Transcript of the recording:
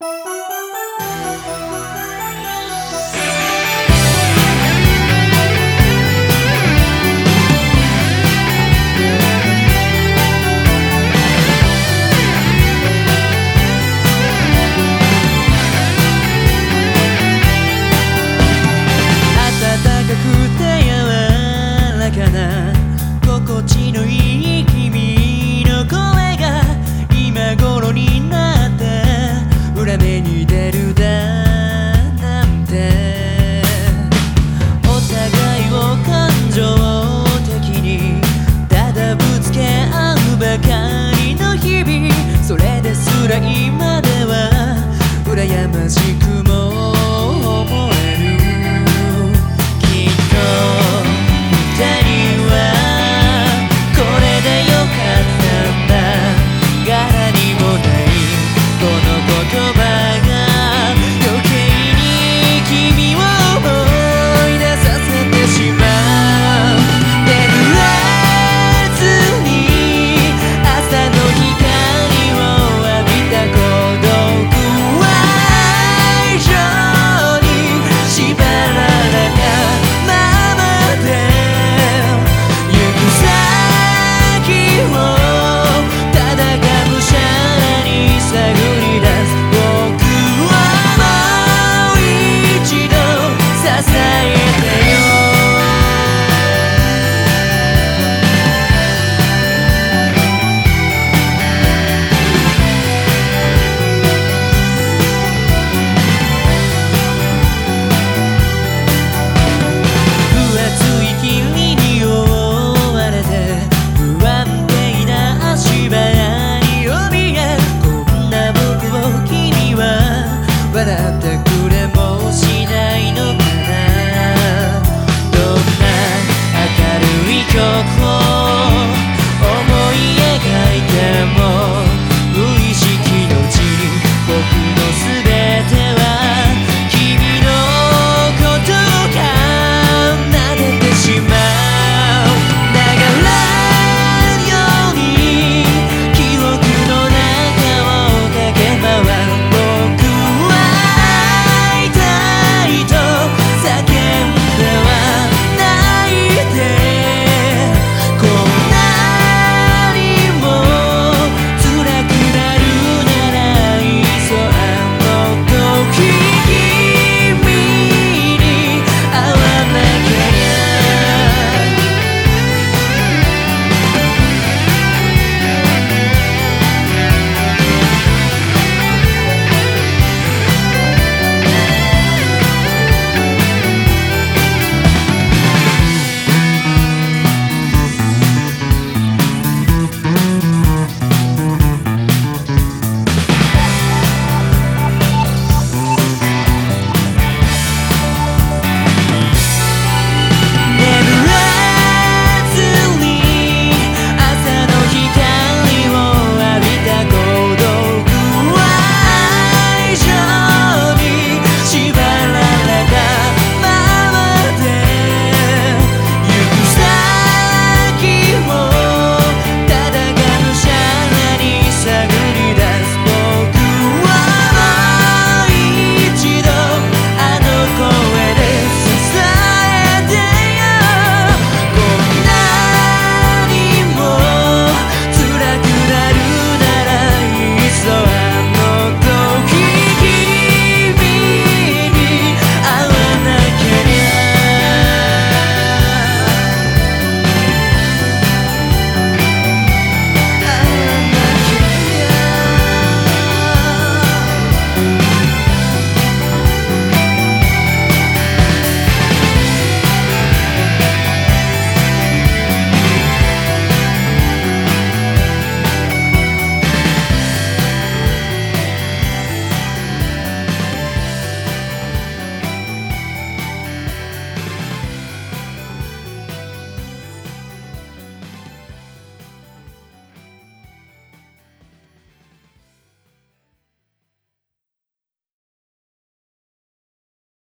Bye. your clothes.